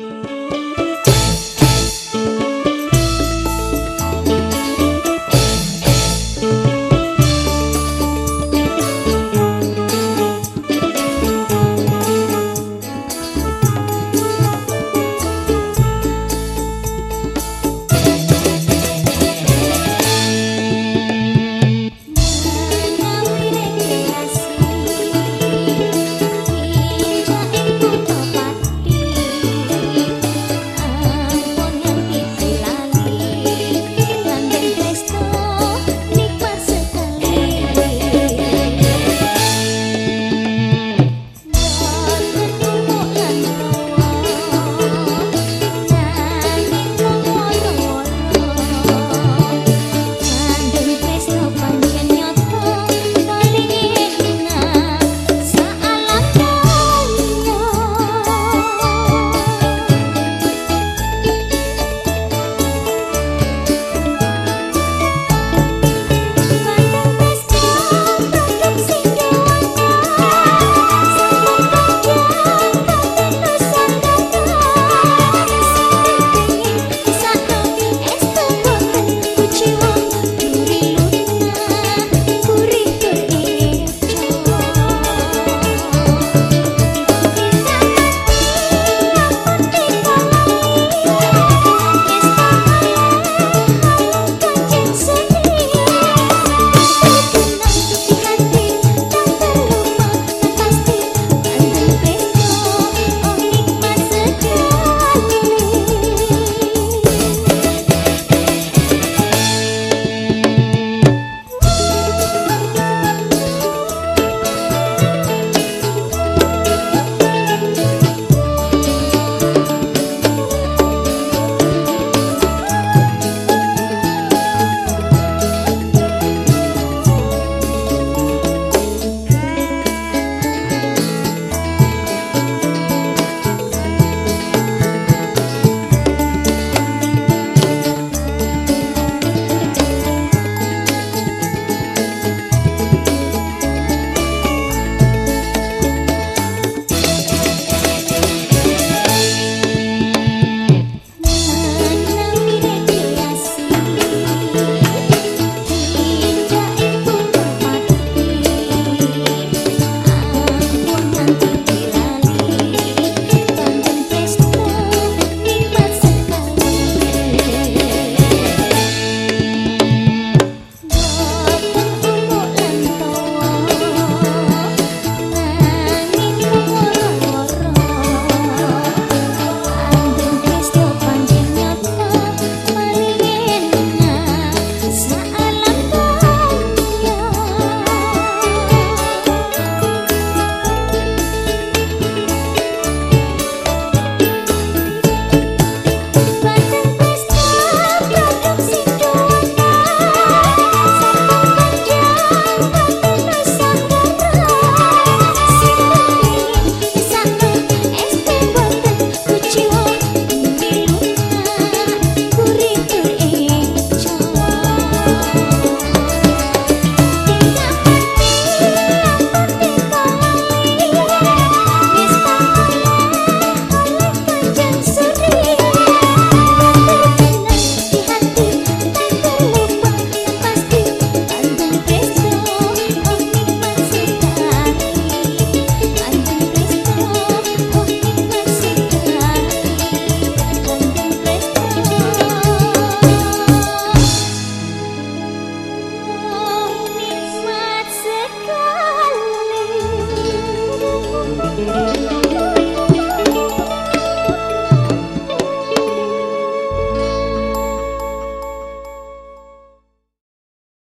Música